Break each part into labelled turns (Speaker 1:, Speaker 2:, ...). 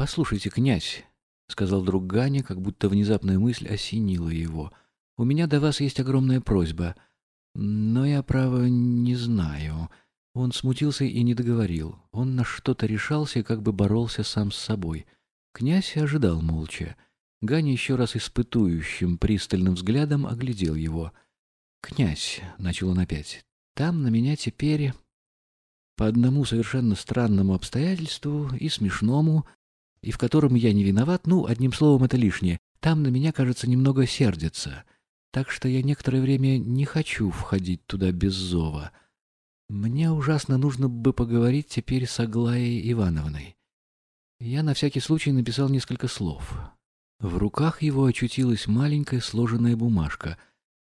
Speaker 1: «Послушайте, князь», — сказал друг Ганя, как будто внезапная мысль осенила его, — «у меня до вас есть огромная просьба, но я, право, не знаю». Он смутился и не договорил. Он на что-то решался и как бы боролся сам с собой. Князь ожидал молча. Ганя еще раз испытующим, пристальным взглядом оглядел его. «Князь», — начал он опять, — «там на меня теперь...» По одному совершенно странному обстоятельству и смешному, и в котором я не виноват, ну, одним словом, это лишнее, там на меня, кажется, немного сердится, так что я некоторое время не хочу входить туда без зова. Мне ужасно нужно бы поговорить теперь с Аглаей Ивановной. Я на всякий случай написал несколько слов. В руках его очутилась маленькая сложенная бумажка.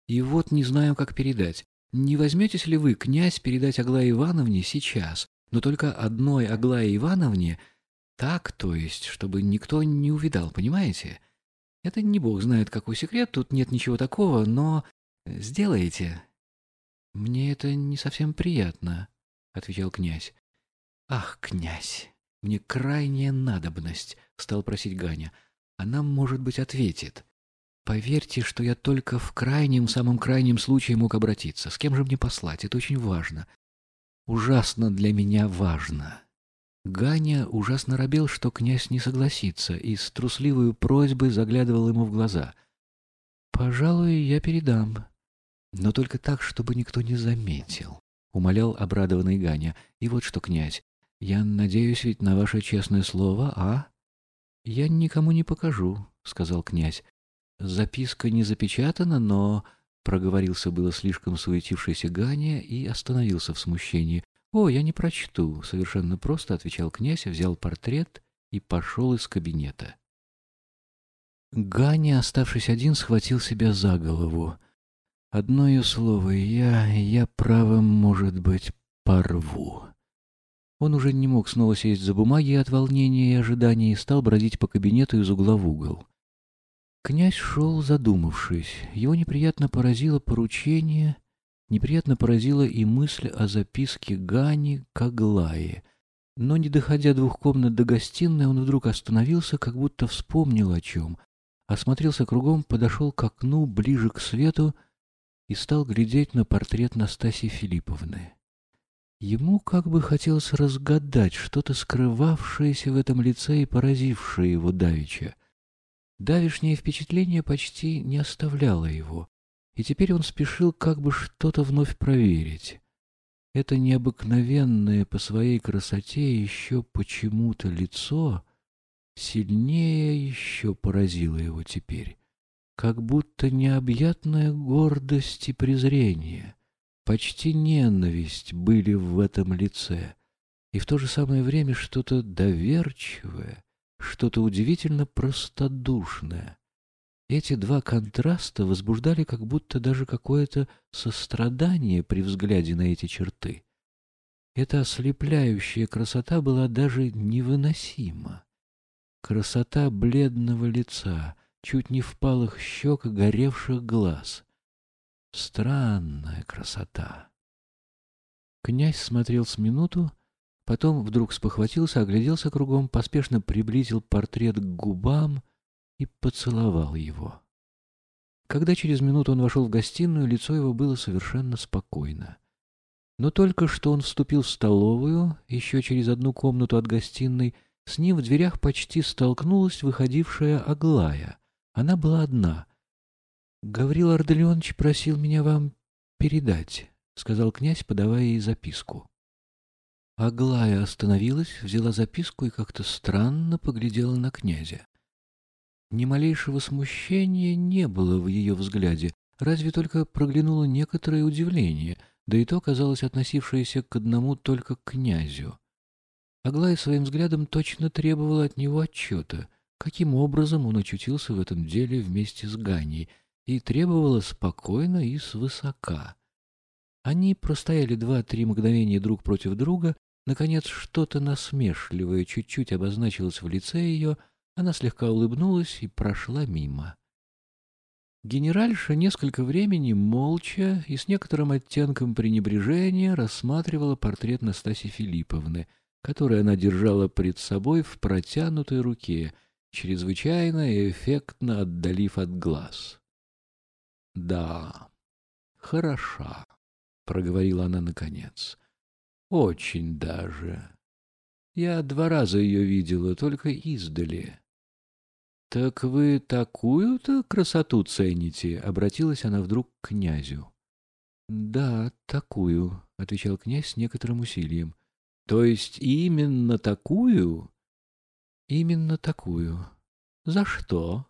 Speaker 1: И вот не знаю, как передать. Не возьметесь ли вы, князь, передать Аглае Ивановне сейчас, но только одной Аглае Ивановне — так, то есть, чтобы никто не увидал, понимаете? Это не бог знает какой секрет, тут нет ничего такого, но сделаете. Мне это не совсем приятно, отвечал князь. Ах, князь, мне крайняя надобность, стал просить Ганя. Она, может быть, ответит. Поверьте, что я только в крайнем, самом крайнем случае мог обратиться. С кем же мне послать? Это очень важно. Ужасно для меня важно. Ганя ужасно робел, что князь не согласится, и с трусливой просьбой заглядывал ему в глаза. «Пожалуй, я передам. Но только так, чтобы никто не заметил», — умолял обрадованный Ганя. «И вот что, князь, я надеюсь ведь на ваше честное слово, а?» «Я никому не покажу», — сказал князь. «Записка не запечатана, но...» Проговорился было слишком суетившийся Ганя и остановился в смущении. «О, я не прочту», — совершенно просто отвечал князь, взял портрет и пошел из кабинета. Ганя, оставшись один, схватил себя за голову. Одно ее слово «я», я право, может быть, порву. Он уже не мог снова сесть за бумаги от волнения и ожидания и стал бродить по кабинету из угла в угол. Князь шел, задумавшись. Его неприятно поразило поручение — Неприятно поразила и мысль о записке Гани к Аглае. Но, не доходя двух комнат до гостиной, он вдруг остановился, как будто вспомнил о чем. Осмотрелся кругом, подошел к окну, ближе к свету, и стал глядеть на портрет Настасьи Филипповны. Ему как бы хотелось разгадать что-то скрывавшееся в этом лице и поразившее его давеча. Давишнее впечатление почти не оставляло его и теперь он спешил как бы что-то вновь проверить. Это необыкновенное по своей красоте еще почему-то лицо сильнее еще поразило его теперь, как будто необъятная гордость и презрение, почти ненависть были в этом лице, и в то же самое время что-то доверчивое, что-то удивительно простодушное, эти два контраста возбуждали как будто даже какое-то сострадание при взгляде на эти черты. Эта ослепляющая красота была даже невыносима. Красота бледного лица, чуть не впалых щек и горевших глаз. Странная красота. Князь смотрел с минуту, потом вдруг спохватился, огляделся кругом, поспешно приблизил портрет к губам и поцеловал его. Когда через минуту он вошел в гостиную, лицо его было совершенно спокойно. Но только что он вступил в столовую, еще через одну комнату от гостиной, с ним в дверях почти столкнулась выходившая Аглая. Она была одна. — Гаврил Арделеонович просил меня вам передать, — сказал князь, подавая ей записку. Аглая остановилась, взяла записку и как-то странно поглядела на князя. Ни малейшего смущения не было в ее взгляде, разве только проглянуло некоторое удивление, да и то казалось относившееся к одному только князю. Аглая своим взглядом точно требовала от него отчета, каким образом он очутился в этом деле вместе с Ганей, и требовала спокойно и свысока. Они простояли два-три мгновения друг против друга, наконец что-то насмешливое чуть-чуть обозначилось в лице ее — она слегка улыбнулась и прошла мимо. Генеральша несколько времени молча и с некоторым оттенком пренебрежения рассматривала портрет Настасьи Филипповны, который она держала пред собой в протянутой руке, чрезвычайно и эффектно отдалив от глаз. «Да, хороша», — проговорила она наконец. «Очень даже. Я два раза ее видела, только издали». «Так вы такую-то красоту цените?» — обратилась она вдруг к князю. «Да, такую», — отвечал князь с некоторым усилием. «То есть именно такую?» «Именно такую. За что?»